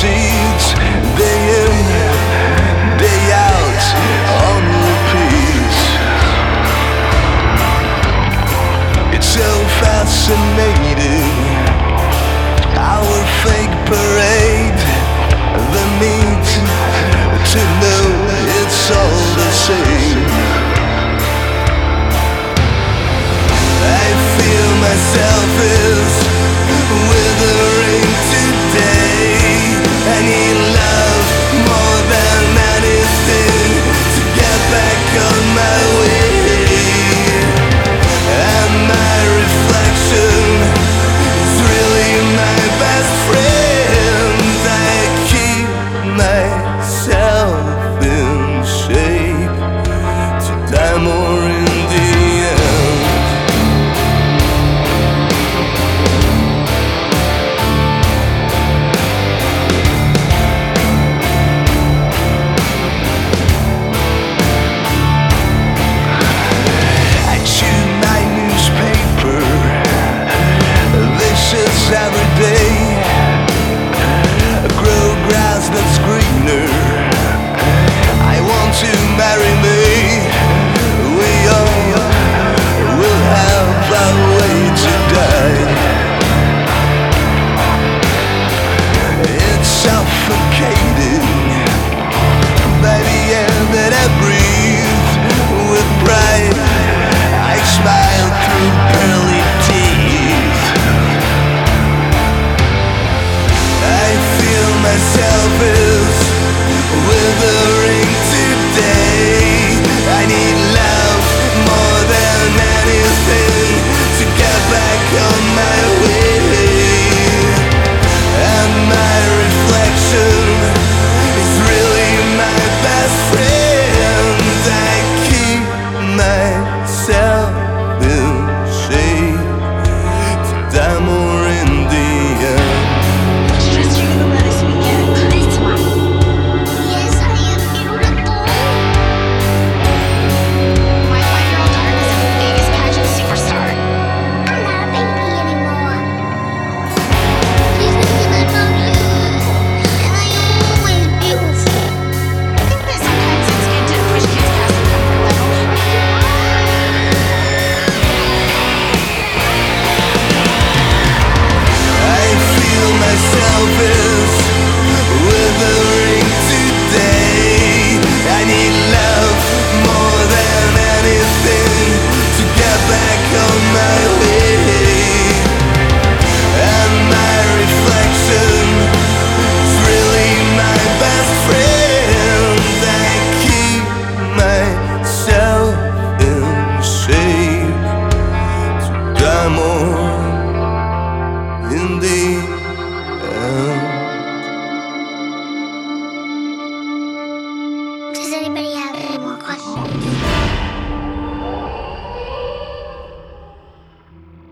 see. no matter baby. Does anybody have any more questions?